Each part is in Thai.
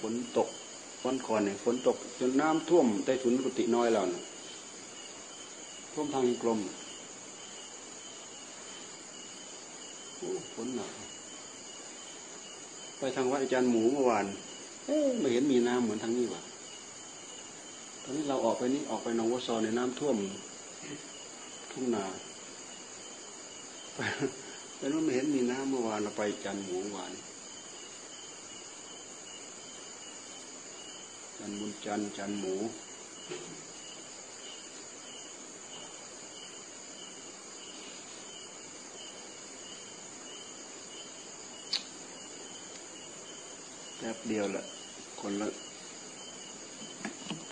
ฝนตกวันก่อนเนี่ยฝนตกจนน้ำท่วมใต้ถุนกุฏิน้อยเราเนี่ยท่วมทางกลมโอ้ฝนหนักไปทางวัดอาจารย์หมูเมื่อวานเอ๊ไม่เห็นมีน้ำเหมือนทางนี้ว่ะตอนนี้เราออกไปนี่ออกไปหนองวัวซอในน้ำท่วมทุ่งนาไปนู้นไม่เห็นมีน้ำเมื่อวานเราไปจันหมูเมื่อวาน จันบุญจันจันหมู แป๊บเดียวละคนละ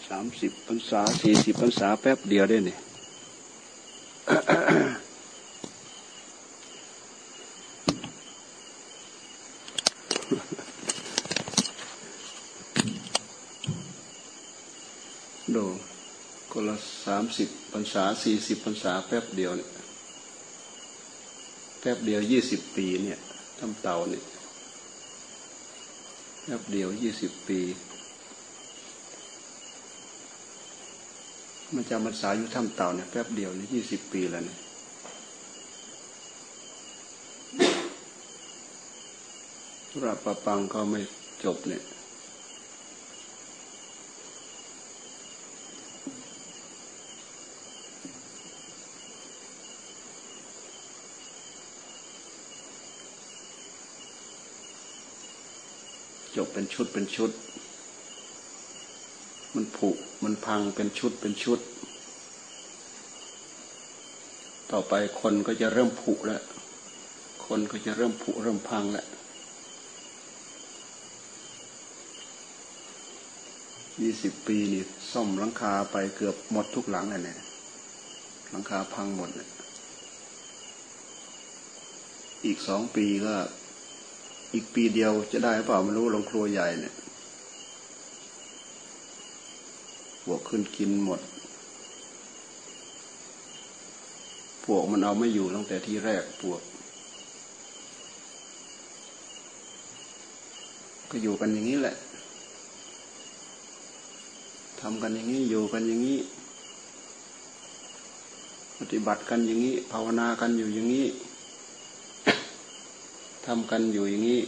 สามสิบพรรษาสี่สิบพรรษาแป๊บเดียวได้เนี่ย ดูคนละสามสิบพรรษาสี่สิบพรรษาแป๊บเดียวเนี่ยแป๊บเดียวยี่สิบปีเนี่ยทำเต่าเนี่ยแป๊บเดียวยี่สิบปีมันจำพรรษาอยู่ถ้ำเต่าเนี่ยแป๊บเดียวเนี่ยยี่สิบปีแล้วเนี่ยธุระปะปังก็ไม่จบเนี่ย จบเป็น ชุดเป็นชุด มันผุ มันพังเป็นชุดเป็นชุด ต่อไปคนก็จะเริ่มผุแล้ว คนก็จะเริ่มผุเริ่มพังแล้วยี่สิบปีนี่ซ่อมหลังคาไปเกือบหมดทุกหลังเลยเนี่ยหลังคาพังหมดเลยอีกสองปีก็ อีกปีเดียวจะได้หรือเปล่าไม่รู้ลงครัวใหญ่เนี่ยพวกขึ้นกินหมด พวกมันเอาไม่อยู่ตั้งแต่ที่แรกพวก ก็อยู่กันอย่างนี้แหละทำกันอย่างนี้อยู่กันอย่างนี้ ปฏิบัติกันอย่างนี้ ภาวนากันอยู่อย่างนี้ ทำกันอยู่อย่างนี้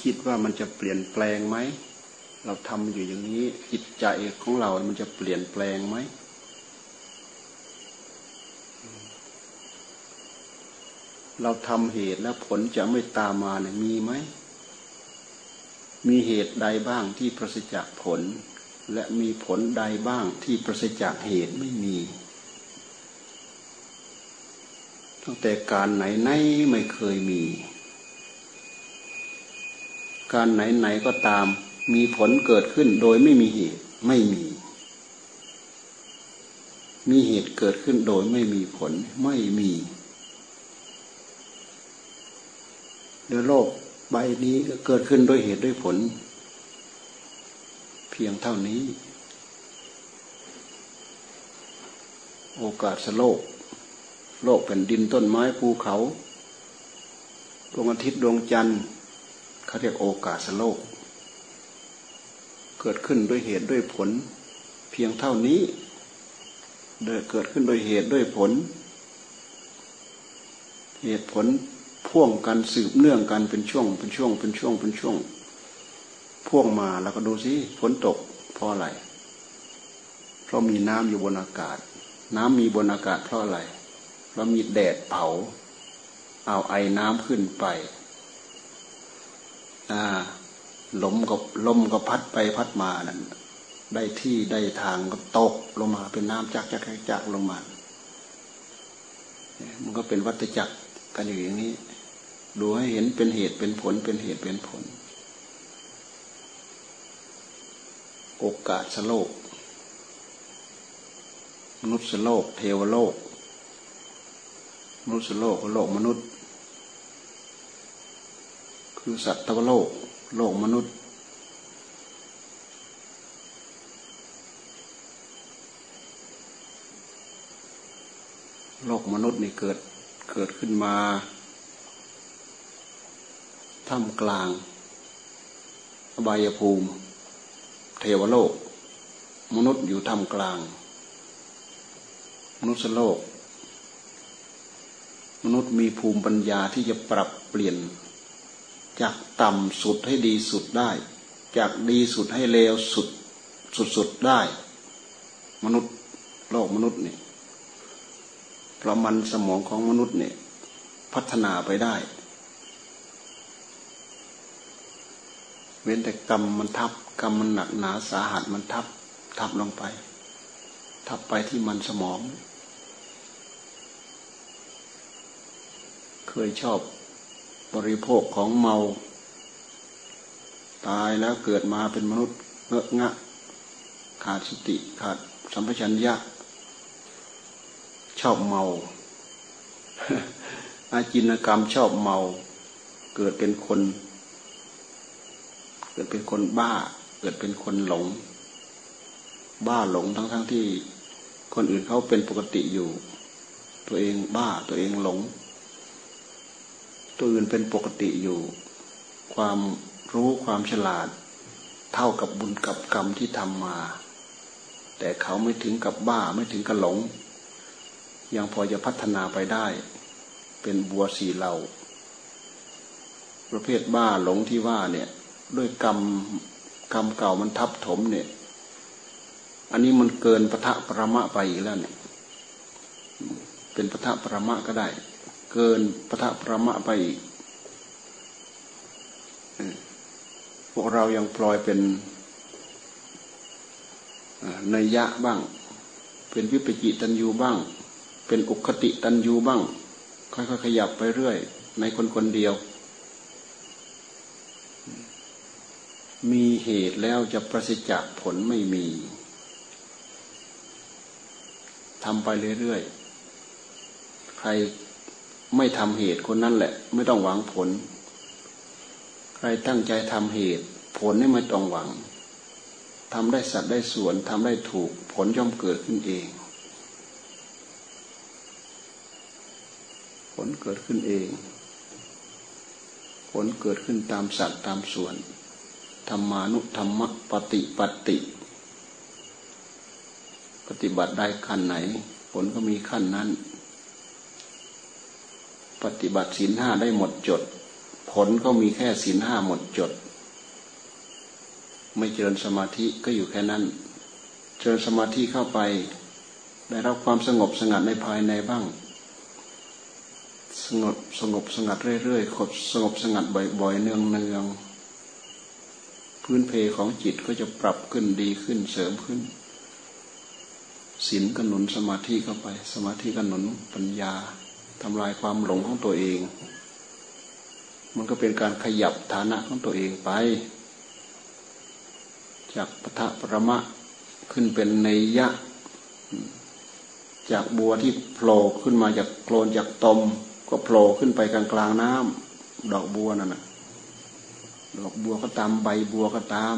คิดว่ามันจะเปลี่ยนแปลงไหม เราทำอยู่อย่างนี้ จิตใจของเรา มันจะเปลี่ยนแปลงไหม เราทำเหตุแล้วผลจะไม่ตามมาเนี่ยมีไหม มีเหตุใดบ้างที่ประสิจากผล และมีผลใดบ้างที่ประสิจากเหตุไม่มี ตั้งแต่การไหนไหนไม่เคยมี การไหนไหนก็ตาม มีผลเกิดขึ้นโดยไม่มีเหตุไม่มี มีเหตุเกิดขึ้นโดยไม่มีผลไม่มี เดี๋ยวโลกใบนี้เกิดขึ้นด้วยเหตุด้วยผล เพียงเท่านี้ โอกาสสโลก โลกแผ่นดินต้นไม้ภูเขาดวงอาทิตย์ดวงจันทร์เขาเรียกโอกาสโลก เกิดขึ้นด้วยเหตุด้วยผล เพียงเท่านี้เดเกิดขึ้นโดยเหตุด้วยผล เหตุผล พ่วงกันสืบเนื่องกันเป็นช่วง เป็นช่วง เป็นช่วง เป็นช่วง พ่วงมาแล้วก็ดูสิฝนตกเพราะอะไร เพราะมีน้ำอยู่บนอากาศ น้ำมีบนอากาศเพราะอะไร เพราะมีแดดเผา เอาไอ้น้ำขึ้นไป อ่าลมก็ลมก็พัดไปพัดมานั่นได้ที่ได้ทางก็ตกลงมาเป็นน้ำจักจักจักลงมา มันก็เป็นวัฏจักรกันอยู่อย่างนี้ ดูให้เห็นเป็นเหตุเป็นผลเป็นเหตุเป็นผล โอกาสโลก มนุษย์โลก เทวโลก มนุษย์โลกโลกมนุษย์ คือสัตว์ตวโลก โลกมนุษย์ โลกมนุษย์นี่เกิดเกิดขึ้นมา ท่ามกลางอบายภูมิ เทวโลก มนุษย์อยู่ท่ามกลาง มนุษย์โลก มนุษย์มีภูมิปัญญาที่จะปรับเปลี่ยน จากต่ำสุดให้ดีสุดได้ จากดีสุดให้เลวสุดสุดสุดได้ มนุษย์โลกมนุษย์เนี่ยเพราะมันสมองของมนุษย์เนี่ยพัฒนาไปได้ เว้นแต่กรรมมันทับกรรมมันหนักหนาสาหัสมันทับ ทับลงไป ทับไปที่มันสมอง เคยชอบบริโภคของเมา ตายแล้วเกิดมาเป็นมนุษย์เงอะงะ ขาดสติขาดสัมปชัญญะชอบเมา อาจินกรรมชอบเมา เกิดเป็นคน กิดเป็นคนบ้า เกิดเป็นคนหลง บ้าหลงทั้งทั้งที่คนอื่นเขาเป็นปกติอยู่ ตัวเองบ้าตัวเองหลง ตัวอื่นเป็นปกติอยู่ ความรู้ความฉลาด เท่ากับบุญกับกรรมที่ทำมา แต่เขาไม่ถึงกับบ้าไม่ถึงกับหลง ยังพอจะพัฒนาไปได้ เป็นบัวสีเหล่าประเภทบ้าหลงที่ว่าเนี่ย ด้วยกรรมกรรมเก่ามันทับถมเนี่ย อันนี้มันเกินปะทะประมะไปอีกแล้วเนี่ย เป็นปะทะประมะก็ได้ เกินปะทะประมะไปอีกพวกเรายังปล่อยเป็นเนยยะบ้าง เป็นวิปจิตันยูบ้าง เป็นอุคติตันยูบ้าง ค่อยๆขยับไปเรื่อย ในคนคนเดียว มีเหตุแล้วจะประสิทธิ์จากผลไม่มีทำไปเรื่อยๆ ใครไม่ทำเหตุคนนั้นแหละ ไม่ต้องหวังผล ใครตั้งใจทำเหตุ ผลไม่ต้องหวังทำได้สัตว์ได้ส่วนทำได้ถูกผลย่อมเกิดขึ้นเอง ผลเกิดขึ้นเอง ผลเกิดขึ้นตามสัตว์ตามส่วน ธรรมานุธรรมปฏิปฏิปฏิบัติได้ขั้นไหน ผลก็มีขั้นนั้น ปฏิบัติศีลห้าได้หมดจด ผลก็มีแค่ศีลห้าหมดจด ไม่เจริญสมาธิก็อยู่แค่นั้น เจริญสมาธิเข้าไป ได้รับความสงบสงัดในภายในบ้าง สงบสงบสงัดเรื่อยๆขดสงบสงัดบ่อยๆเนืองเนือง พื้นเพของจิตก็จะปรับขึ้นดีขึ้นเสริมขึ้นศีลกหนุนสมาธิเข้าไป สมาธิกหนุนปัญญาทำลายความหลงของตัวเอง มันก็เป็นการขยับฐานะของตัวเองไป จากปทะประมะขึ้นเป็นในยะ จากบัวที่โผล่ขึ้นมาจากโคลนจากตม ก็โผล่ขึ้นไปกลางกลางน้ำดอกบัวนั่นนะ ดอกบัวก็ตามใบบัวก็ตาม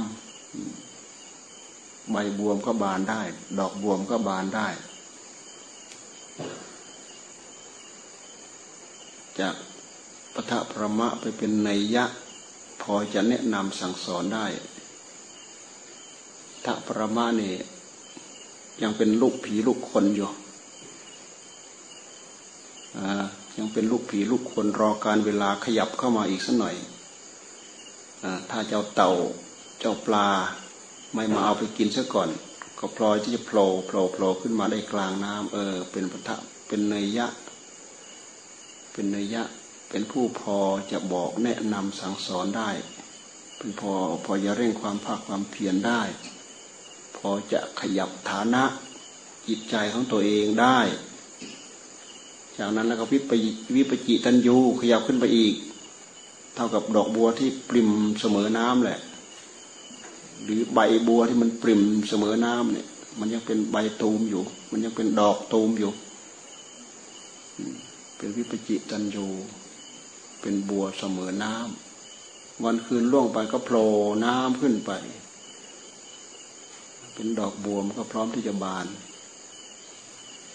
ใบบวมก็บานได้ ดอกบวมก็บานได้ จากปทะประมะไปเป็นในยะ พอจะแนะนำสั่งสอนได้ทะประมะนี่ยังเป็นลูกผีลูกคนอยู่อ่ายังเป็นลูกผีลูกคนรอการเวลาขยับเข้ามาอีกสักหน่อย ถ้าเจ้าเต่าเจ้าปลาไม่มาเอาไปกินซะก่อน ก็พลอยที่จะโผล่โผล่โผล่ขึ้นมาได้กลางน้ำเออ เป็นปะทะเป็นเนยยะ เป็นเนยยะ เป็นผู้พอจะบอกแนะนำสั่งสอนได้ เป็นพอพอจะเร่งความภาคความเพียรได้ พอจะขยับฐานะจิตใจของตัวเองได้ จากนั้นแล้วก็วิปวิปจิตันยูขยับขึ้นไปอีก เท่ากับดอกบัวที่ปริมเสมอน้ำแหละ หรือใบบัวที่มันปริมเสมอน้ำเนี่ย มันยังเป็นใบตูมอยู่ มันยังเป็นดอกตูมอยู่ เป็นวิปจิตันยูเป็นบัวเสมอน้ำวันคืนล่วงไปก็โผล่น้ำขึ้นไป เป็นดอกบัวมันก็พร้อมที่จะบาน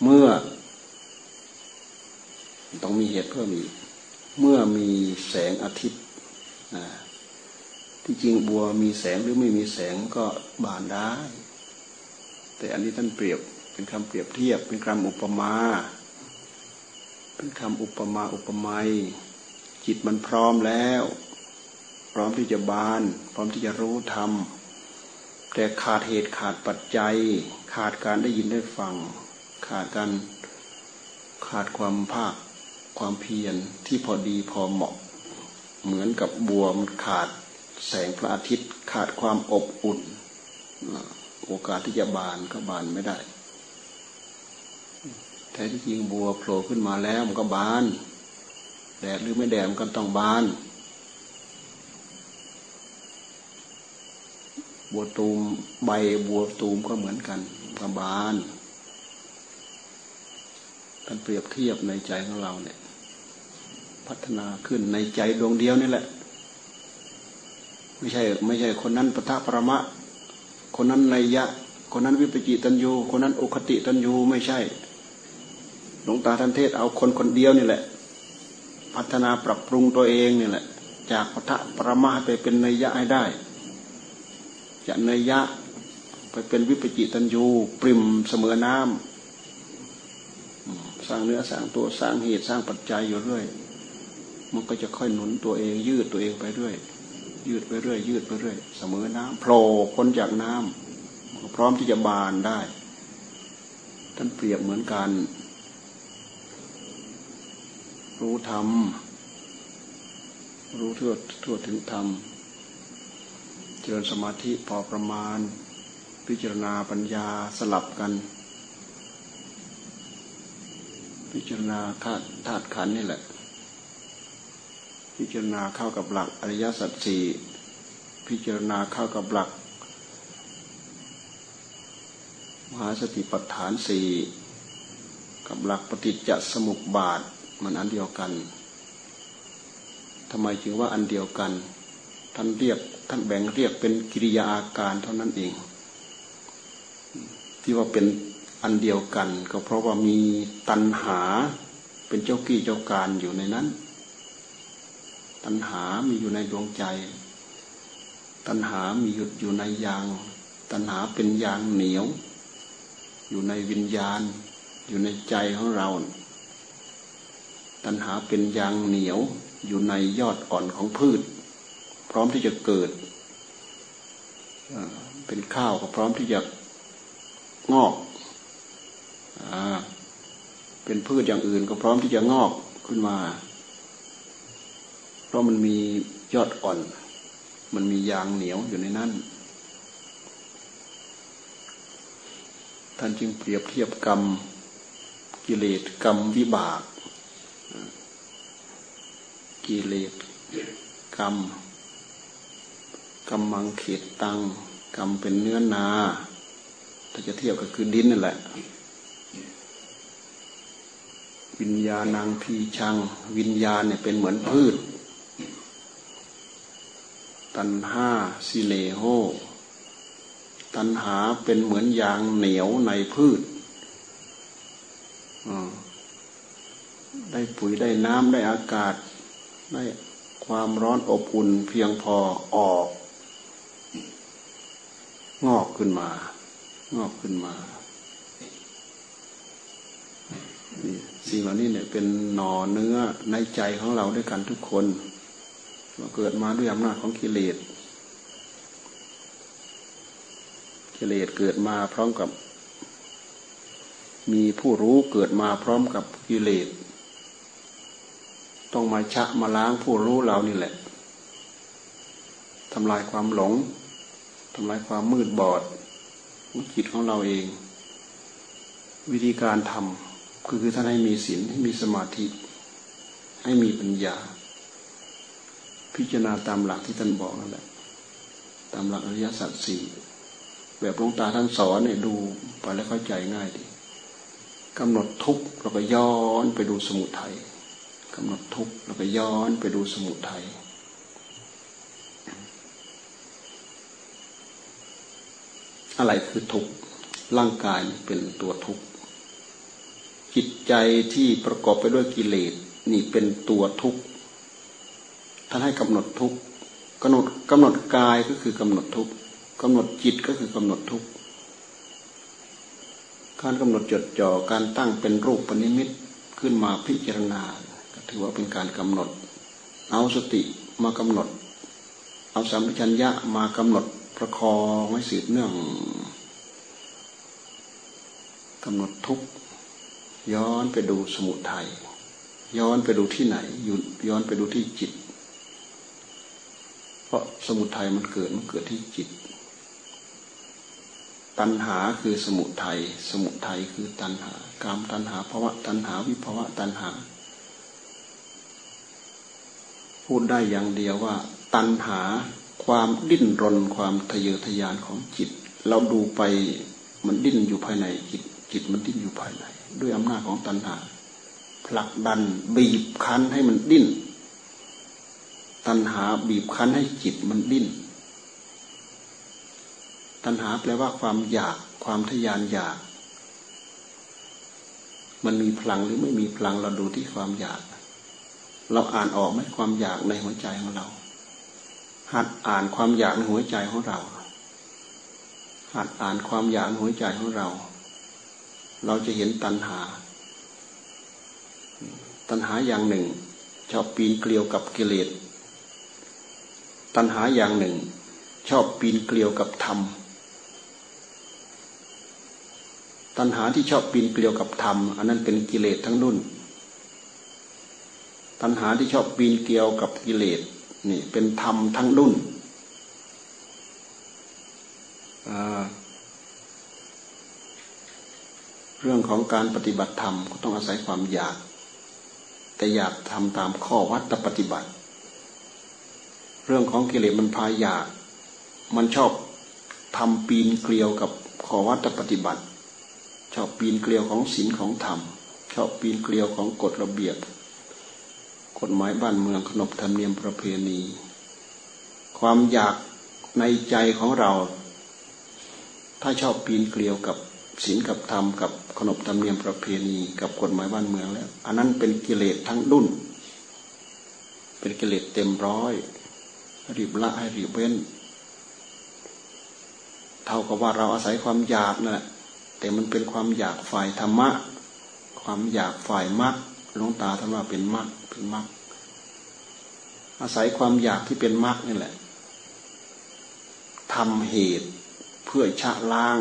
เมื่อ ต้องมีเหตุเพิ่มอีก เมื่อมีแสงอาทิตย์ที่จริงบัวมีแสงหรือไม่มีแสงก็บานได้ แต่อันนี้ท่านเปรียบเป็นคำเปรียบเทียบเป็นคำอุปมา เป็นคำอุปมาอุปไมยจิตมันพร้อมแล้ว พร้อมที่จะบาน พร้อมที่จะรู้ธรรมแต่ขาดเหตุขาดปัจจัย ขาดการได้ยินได้ฟัง ขาดการขาดความภาค ความเพียรที่พอดีพอเหมาะ เหมือนกับบัวมันขาดแสงพระอาทิตย์ขาดความอบอุ่น โอกาสที่จะบานก็บานไม่ได้แท้ที่จริงบัวโผล่ขึ้นมาแล้วมันก็บาน แดดหรือไม่แดดมันก็ต้องบาน บัวตูมใบบัวตูมก็เหมือนกันก็บาน ท่านเปรียบเทียบในใจของเราเนี่ย พัฒนาขึ้นในใจดวงเดียวนี่แหละ ไม่ใช่ ไม่ใช่คนนั้นปทะประมะ คนนั้นในยะ คนนั้นวิปจิตันยูคนนั้นอุคติตันยูไม่ใช่หลวงตาท่านเทศเอาคนคนเดียวนี่แหละ พัฒนาปรับปรุงตัวเองนี่แหละ จากปทะประมะไปเป็นในยะให้ได้จากในยะไปเป็นวิปจิตันยูปริมเสมอน้ำ สร้างเนื้อสร้างตัวสร้างเหตุสร้างปัจจัยอยู่เรื่อย มันก็จะค่อยหนุนตัวเองยืดตัวเองไปเรื่อย ยืดไปเรื่อย ยืดไปเรื่อย เสมอน้ำโผล่พ้นจากน้ำพร้อมที่จะบานได้ ท่านเปรียบเหมือนกันรู้ธรรม รู้ทั่วทั่วถึงธรรม เจริญสมาธิพอประมาณ พิจารณาปัญญาสลับกัน พิจารณาธาตุธาตุขันนี่แหละ พิจารณาเข้ากับหลักอริยสัจสี่พิจารณาเข้ากับหลัก มหาสติปัฏฐานสี่กับหลักปฏิจจสมุปบาทมันอันเดียวกันทำไมจึงว่าอันเดียวกัน ท่านเรียกท่านแบ่งเรียกเป็นกิริยาอาการเท่านั้นเอง ที่ว่าเป็น อันเดียวกัน ก็เพราะว่ามีตัณหาเป็นเจ้ากี้เจ้าการอยู่ในนั้น ตัณหามีอยู่ในดวงใจ ตัณหามีหยุดอยู่ในยาง ตัณหาเป็นยางเหนียว อยู่ในวิญญาณ อยู่ในใจของเรา ตัณหาเป็นยางเหนียวอยู่ในยอดอ่อนของพืช พร้อมที่จะเกิดเป็นข้าวก็พร้อมที่จะงอก เป็นพืชอย่างอื่นก็พร้อมที่จะงอกขึ้นมา เพราะมันมียอดอ่อน มันมียางเหนียวอยู่ในนั้น ท่านจึงเปรียบเทียบกรรมกิเลสกรรมวิบาก กิเลสกรรมกรรมังเขตตังกรรมเป็นเนื้อนา ถ้าจะเทียบก็คือดินนั่นแหละ วิญญาณังพีชัง วิญญาณเนี่ยเป็นเหมือนพืช ตัณหาสิเลโหตัณหาเป็นเหมือนยางเหนียวในพืชได้ปุ๋ยได้น้ำได้อากาศ ได้ความร้อนอบอุ่นเพียงพอออก งอกขึ้นมา งอกขึ้นมา สิ่งเหล่านี้เนี่ยเป็นหน่อเนื้อในใจของเราด้วยกันทุกคนเราเกิดมาด้วยอำนาจของกิเลส กิเลสเกิดมาพร้อมกับ มีผู้รู้เกิดมาพร้อมกับกิเลส ต้องมาชะมาล้างผู้รู้เรานี่แหละทำลายความหลงทำลายความมืดบอดของจิตของเราเอง วิธีการทำ คือท่านให้มีศีลให้มีสมาธิ ให้มีปัญญา พิจารณาตามหลักที่ท่านบอกนั่นแหละตามหลักอริยสัจสี่แบบหลวงตาท่านสอนเนี่ยดูไปแล้วเข้าใจง่ายดีกำหนดทุกข์เราก็ย้อนไปดูสมุทยัยกำหนดทุกข์เราก็ย้อนไปดูสมุทยัยอะไรคือทุกข์ร่างกายเป็นตัวทุกข์ จิตใจที่ประกอบไปด้วยกิเลสนี่เป็นตัวทุกข์ท่านให้กำหนดทุกข์กำหนดกำหนดกายก็คือกำหนดทุกข์กำหนดจิตก็คือกำหนดทุกข์การกำหนดจดจ่อการตั้งเป็นรูปปณิมิตขึ้นมาพิจารณาก็ถือว่าเป็นการกำหนด เอาสติมากำหนด เอาสัมปชัญญะมากำหนดประคองไว้สืบเนื่องกำหนดทุกข์ ย้อนไปดูสมุทัยย้อนไปดูที่ไหนย้อนไปดูที่จิต เพราะสมุทัยมันเกิดมันเกิดที่จิต ตัณหาคือสมุทัยสมุทัยคือตัณหากามตัณหาภาวะตัณหาวิภาวะตัณหา พูดได้อย่างเดียวว่า ตัณหาความดิ้นรนความทะเยอทะยานของจิต เราดูไปมันดิ้นอยู่ภายในจิต จิตมันดิ้นอยู่ภายในด้วยอำนาจของตัณหาผลักดันบีบคั้นให้มันดิ้น ตัณหาบีบคั้นให้จิตมันดิ้น ตัณหาแปลว่าความอยากความทยานอยาก มันมีพลังหรือไม่มีพลังเราดูที่ความอยาก เราอ่านออกไหมความอยากในหัวใจของเรา หัดอ่านความอยากในหัวใจของเรา หัดอ่านความอยากในหัวใจของเรา เราจะเห็นตัณหา ตัณหาอย่างหนึ่งชอบปีนเกลียวกับกิเลส ตัณหาอย่างหนึ่ง ชอบปีนเกลียวกับธรรม ตัณหาที่ชอบปีนเกลียวกับธรรม อันนั้นเป็นกิเลสทั้งนุ่น ตัณหาที่ชอบปีนเกลียวกับกิเลสนี่เป็นธรรมทั้งนุ่นอ่า เรื่องของการปฏิบัติธรรมก็ต้องอาศัยความอยาก แต่อยากทำตามข้อวัดปฏิบัติ เรื่องของกิเลสมันพาอยาก มันชอบทำปีนเกลียวกับข้อวัดปฏิบัติ ชอบปีนเกลียวของศีลของธรรม ชอบปีนเกลียวของกฎระเบียบ กฎหมายบ้านเมืองขนบธรรมเนียมประเพณี ความอยากในใจของเรา ถ้าชอบปีนเกลียวกับ ศีลกับธรรมกับขนบธรรมเนียมประเพณีกับกฎหมายบ้านเมืองแล้ว อันนั้นเป็นกิเลสทั้งดุนเป็นกิเลสเต็มร้อย รีบละให้รีบเว้น เท่ากับว่าเราอาศัยความอยากนะ่ะแต่มันเป็นความอยากฝ่ายธรรมะ ความอยากฝ่ายมรรคหลวงตาท่านว่าเป็นมรรคเป็นมรรคอาศัยความอยากที่เป็นมรรคนี่แหละทำเหตุเพื่อชะล้าง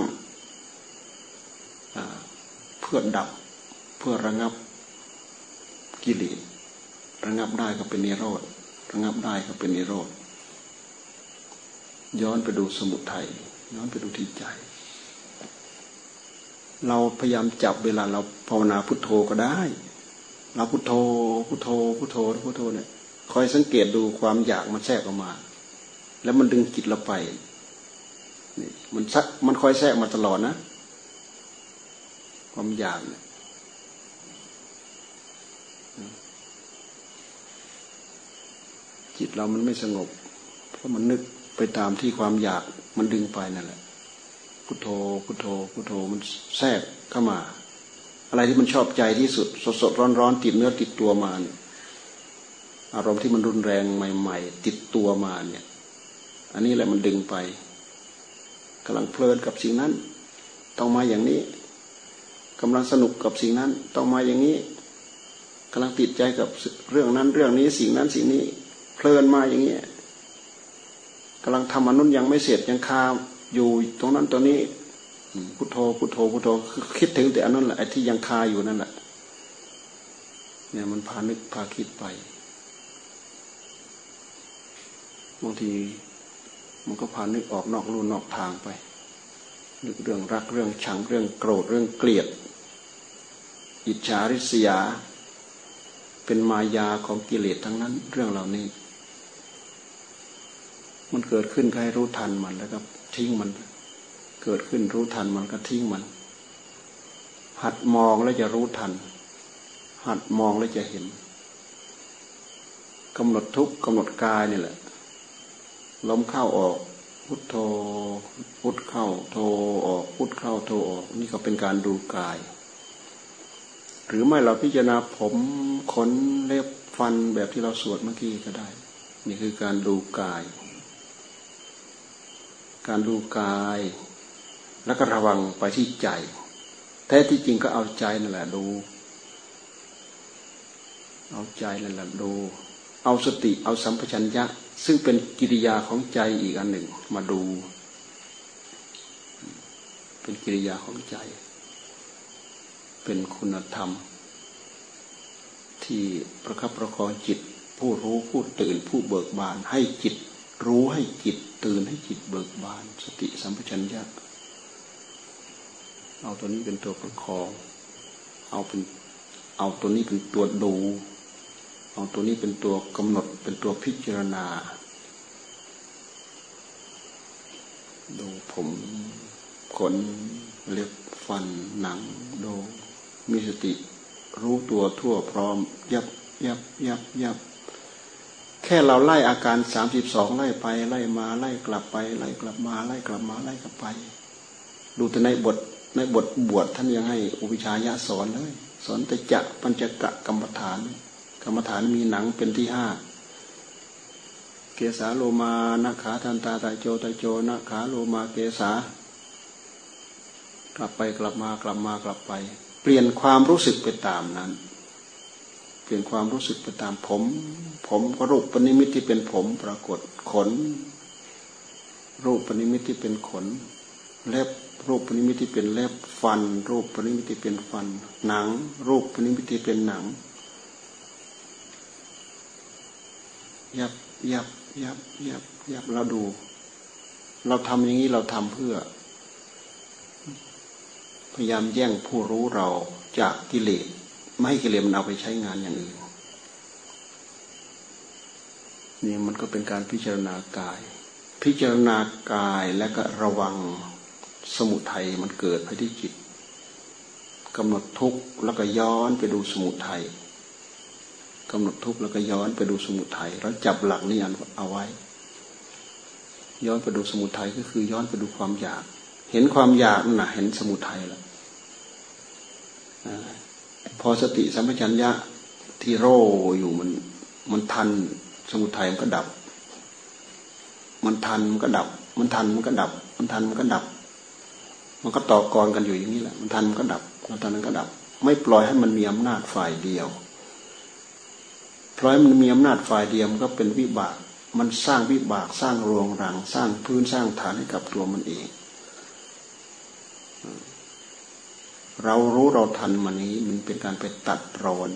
พื่อดับเพื่อระงับกิเลสระงับได้ก็เป็นนิโรธระงับได้ก็เป็นนิโรธย้อนไปดูสมุทัยย้อนไปดูที่ใจ เราพยายามจับเวลาเราภาวนาพุทโธก็ได้ เราพุทโธพุทโธพุทโธพุทโธเนี่ยคอยสังเกตดูความอยากมันแทรกออกมา แล้วมันดึงจิตเราไปนี่มันซักมันคอยแทรกมาตลอดนะ ความอยากเนี่ยจิตเรามันไม่สงบ เพราะมันนึกไปตามที่ความอยากมันดึงไปนั่นแหละพุทโธพุทโธพุทโธมันแทรกเข้ามา อะไรที่มันชอบใจที่สุด สดสดร้อนร้อนติดเนื้อติดตัวมาเนี่ยอารมณ์ที่มันรุนแรงใหม่ ๆ ติดตัวมาเนี่ย อันนี้แหละมันดึงไปกำลังเพลินกับสิ่งนั้น ต้องมาอย่างนี้ กำลังสนุกกับสิ่งนั้น ต้องมาอย่างนี้กำลังติดใจกับเรื่องนั้น เรื่องนี้สิ่งนั้นสิ่งนี้ เพลินมาอย่างนี้กำลังทำอนุนยังไม่เสร็จยังคาอยู่ตรงนั้นตัวนี้พุทโธพุทโธพุทโธคิดถึงแต่อันนั้นแหละไอ้ที่ยังคาอยู่นั่นแหละเนี่ยมันพานึกพาคิดไปบางทีมันก็พานึกออกนอกลู่นอกทางไปนึกเรื่องรักเรื่องชังเรื่องโกรธเรื่องเกลียด อิจฉาริษยา เป็นมายาของกิเลสทั้งนั้น เรื่องเหล่านี้ มันเกิดขึ้นก็ให้รู้ทันมันแล้วก็ทิ้งมัน เกิดขึ้นรู้ทันมันก็ทิ้งมัน หัดมองแล้วจะรู้ทัน หัดมองแล้วจะเห็นกำหนดทุกกำหนดกายนี่แหละล้มเข้าออก พุทโธพุทเข้าโธออก พุทเข้าโธออก นี่ก็เป็นการดูกาย หรือไม่เราพิจารณาผมขนเล็บฟันแบบที่เราสวดเมื่อกี้ก็ได้ นี่คือการดูกาย การดูกาย แล้วก็ระวังไปที่ใจ แท้ที่จริงก็เอาใจนั่นแหละดู เอาใจนั่นแหละดู เอาสติเอาสัมปชัญญะ ซึ่งเป็นกิริยาของใจอีกอันหนึ่งมาดู เป็นกิริยาของใจ เป็นคุณธรรม ที่ประคับประคองจิต ผู้รู้ผู้ตื่นผู้เบิกบาน ให้จิต รู้ให้จิตตื่นให้จิตเบิกบาน สติสัมปชัญญะเอาตัวนี้เป็นตัวประคอง เอาเป็นเอาตัวนี้เป็นตัวดู เอาตัวนี้เป็นตัวกำหนดเป็นตัวพิจารณา ดูผมขนเล็บฟันหนัง ดู มีสติรู้ตัวทั่วพร้อม ยับยับยับยับแค่เราไล่อาการสามสิบสองไล่ไปไล่มาไล่กลับไปไล่กลับมาไล่กลับมาไล่กลับไป ดูแต่ในบทในบทบวชท่านยังให้อุปิชายะสอนเลยสอนแต่จะปัญจกะกรรมฐาน กรรมฐานมีหนังเป็นที่ห้าเกสาโลมานาขาทันตาตาโจตาโจนาขาโลมาเกสากลับไปกลับมากลับมากลับไป เปลี่ยนความรู้สึกไปตามนั้น เปลี่ยนความรู้สึกไปตามผม ผมก็รูปนิมิตที่เป็นผมปรากฏขน รูปนิมิตที่เป็นขน เล็บรูปนิมิตที่เป็นเล็บฟัน รูปนิมิตที่เป็นฟัน หนัง รูปนิมิตที่เป็นหนัง ยับยับยับยับยับเราดู เราทำอย่างนี้เราทำเพื่อ พยายามแย่งผู้รู้เราจากกิเลสไม่ให้กิเลสมันเอาไปใช้งานอย่างอื่นนี่มันก็เป็นการพิจารณากาย พิจารณากายและก็ระวังสมุทัยมันเกิดภายที่จิตกำหนดทุกข์แล้วก็ย้อนไปดูสมุทัยกำหนดทุกข์แล้วก็ย้อนไปดูสมุทัยแล้วจับหลักนี้เอาไว้ ย้อนไปดูสมุทัยก็คือย้อนไปดูความอยาก เห็นความอยากน่ะเห็นสมุทัยแล้วพอสติสัมปชัญญะที่โรอยู่มันมันทันสมุทัยมันก็ดับ มันทันมันก็ดับ มันทันมันก็ดับ มันทันมันก็ดับ มันก็ต่อกรกันอยู่อย่างนี้แหละ มันทันมันก็ดับ มันทันมันก็ดับ ไม่ปล่อยให้มันมีอำนาจฝ่ายเดียวพราะมันมีอำนาจฝ่ายเดียวมันก็เป็นวิบาก มันสร้างวิบากสร้างรวงรัง สร้างพื้นสร้างฐานให้กับตัวมันเอง เรารู้เราทันมันนี้มันเป็นการไปตัดรอน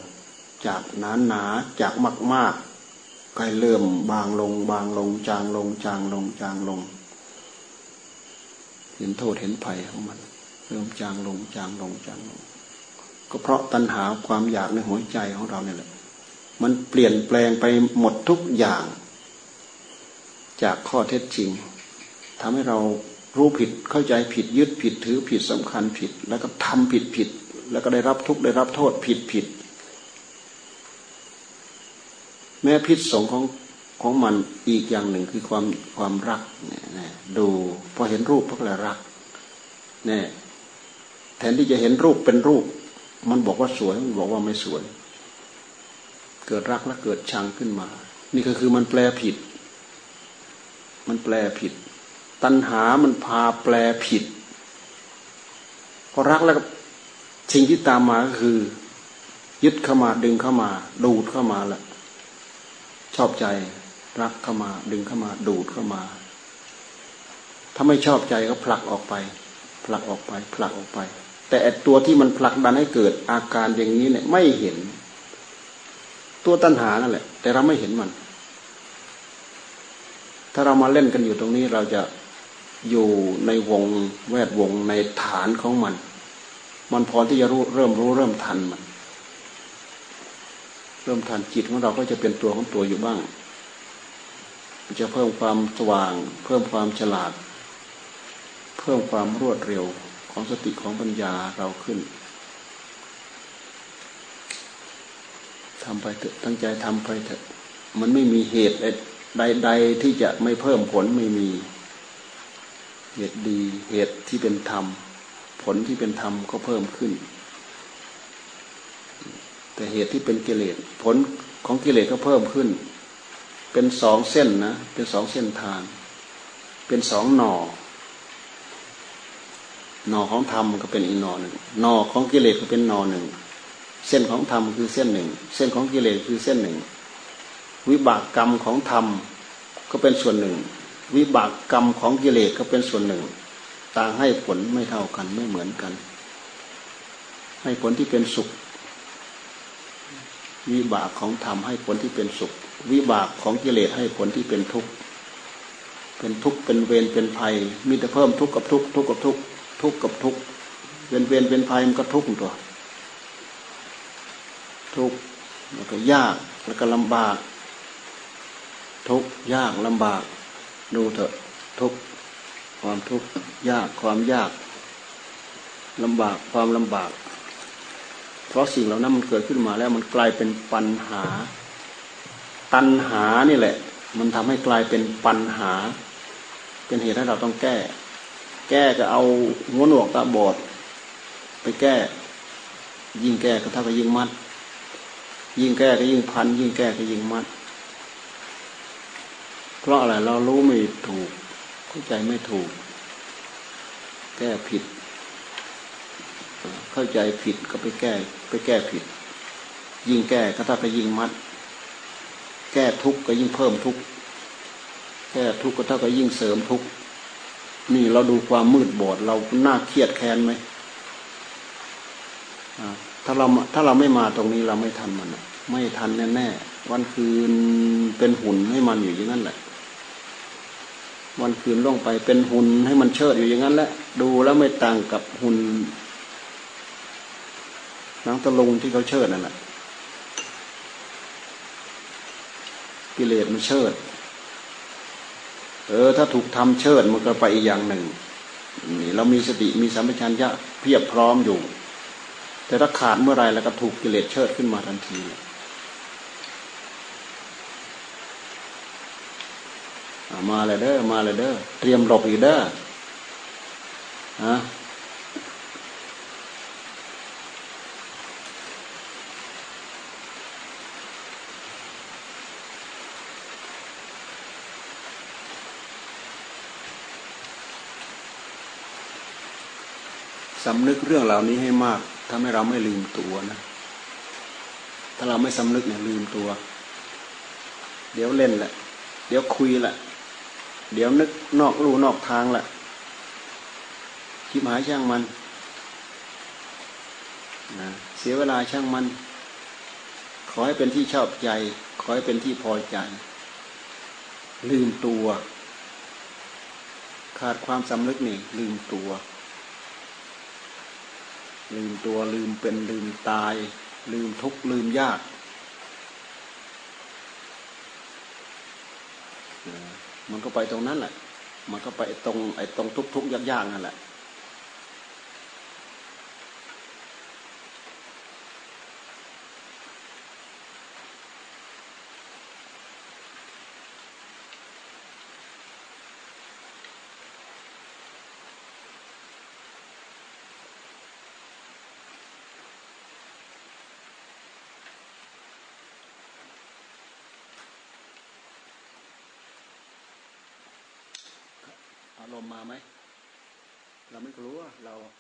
จากหนาหนาจากมากมากก็เริ่มบางลง บางลง จางลง จางลง จางลง เห็นโทษเห็นภัยของมัน เริ่มจางลง จางลง จางลง ก็เพราะตัณหาความอยากในหัวใจของเราเนี่ยแหละ มันเปลี่ยนแปลงไปหมดทุกอย่าง จากข้อเท็จจริงทำให้เรา รู้ผิดเข้าใจผิดยึดผิดถือผิดสำคัญผิด แล้วก็ทำผิดผิด แล้วก็ได้รับทุกข์ได้รับโทษผิดผิด แม้พิษสงของของมันอีกอย่างหนึ่งคือความความรักเนี่ยดูพอเห็นรูปพวกเรารักเนี่ยแทนที่จะเห็นรูปเป็นรูป มันบอกว่าสวยมันบอกว่าไม่สวย เกิดรักและเกิดชังขึ้นมา นี่ก็คือมันแปลผิด มันแปลผิด ตัณหามันพาแปลผิดพอรักแล้วสิ่งที่ตามมาก็คือ ยึดเข้ามาดึงเข้ามา ดูดเข้ามาละชอบใจรักเข้ามา ดึงเข้ามา ดูดเข้ามา ถ้าไม่ชอบใจก็ผลักออกไป ผลักออกไป ผลักออกไป แต่ตัวที่มันผลักดันให้เกิดอาการอย่างนี้เนี่ยไม่เห็น ตัวตัณหานั่นแหละ แต่เราไม่เห็นมัน ถ้าเรามาเล่นกันอยู่ตรงนี้เราจะ อยู่ในวงแวดวงในฐานของมัน มันพอที่จะรู้เริ่มรู้เริ่มทันมัน เริ่มทันจิตของเราก็จะเป็นตัวของตัวอยู่บ้าง จะเพิ่มความสว่าง เพิ่มความฉลาด เพิ่มความรวดเร็วของสติของปัญญาเราขึ้นทำไปเถอะตั้งใจทำไปเถอะมันไม่มีเหตุใดๆที่จะไม่เพิ่มผลไม่มี เหตุดีเหตุที่เป็นธรรม ผลที่เป็นธรรมก็เพิ่มขึ้น แต่เหตุที่เป็นกิเลสผลของกิเลสก็เพิ่มขึ้น เป็นสองเส้นนะ เป็นสองเส้นทาง เป็นสองหน่อ หน่อของธรรมก็เป็นอีกหน่อหนึ่งหน่อของกิเลสก็เป็นหน่อหนึ่งเส้นของธรรมคือเส้นหนึ่ง เส้นของกิเลสคือเส้นหนึ่ง วิบากกรรมของธรรมก็เป็นส่วนหนึ่ง วิบากกรรมของกิเลสก็เป็นส่วนหนึ่ง ต่างให้ผลไม่เท่ากันไม่เหมือนกัน ให้ผลที่เป็นสุข วิบากของธรรมให้ผลที่เป็นสุข วิบากของกิเลสให้ผลที่เป็นทุกข์เป็นทุกข์เป็นเวรเป็นภัย มีแต่เพิ่มทุกข์กับทุกข์ทุกข์กับทุกข์ทุกข์กับทุกข์เวรเวรเป็นภัยมันก็ทุกข์ตัว ทุกข์แล้วก็ยากแล้วก็ลำบาก ทุกข์ยากลำบาก ดูเถอะทุกความทุกข์ยากความยากลำบากความลำบาก เพราะสิ่งเหล่านั้นมันเกิดขึ้นมาแล้วมันกลายเป็นปัญหา ตัณหานี่แหละ มันทำให้กลายเป็นปัญหา เป็นเหตุให้เราต้องแก้ แก้ก็เอาหัวหนวกตาบอด ไปแก้ ยิ่งแก้ก็เท่ากับยิ่งมัด ยิ่งแก้ก็ยิ่งพัน ยิ่งแก้ก็ยิ่งมัด เพราะอะไรเรารู้ไม่ถูก เข้าใจไม่ถูก แก้ผิด เข้าใจผิดก็ไปแก้ ไปแก้ผิด ยิ่งแก้ก็ถ้าไปยิ่งมัด แก้ทุกข์ก็ยิ่งเพิ่มทุกข์แก้ทุกข์ก็เท่ากับยิ่งเสริมทุกข์นี่เราดูความมืดบอด เราหน้าเครียดแค้นไหมถ้าเราถ้าเราไม่มาตรงนี้เราไม่ทันมันไม่ทันแน่ๆวันคืนเป็นหุ่นให้มันอยู่อย่างนั้นแหละ วันคืนล่วงไปเป็นหุ่นให้มันเชิดอยู่อย่างนั้นแหละดูแล้วไม่ต่างกับหุ่นนังตะลุงที่เขาเชิดนั่นแหละกิเลสมันเชิด เออ ถ้าถูกทำเชิดมันก็ไปอีกอย่างหนึ่งนี่เรามีสติมีสัมปชัญญะเพียบพร้อมอยู่ แต่ถ้าขาดเมื่อไรแล้วก็ถูกกิเลสเชิดขึ้นมาทันที มาเลยเด้อมาเลยเด้อเตรียมหลบอีกเด้อฮะสำนึกเรื่องเหล่านี้ให้มากทำให้เราไม่ลืมตัวนะ ถ้าเราไม่สำนึกเนี่ยลืมตัว เดี๋ยวเล่นแหละ เดี๋ยวคุยแหละ เดี๋ยวนึกนอกรูนอกทางแหละคิดหมายช่างมันนะเสียเวลาช่างมัน ขอให้เป็นที่ชอบใจ ขอให้เป็นที่พอใจ ลืมตัว ขาดความสำนึกนี่ ลืมตัว ลืมตัวลืมเป็นลืมตาย ลืมทุกข์ลืมยาก มันก็ไปตรงนั้นแหละ มันก็ไปตรงไอ้ตรงทุกๆยากๆนั่นแหละ อา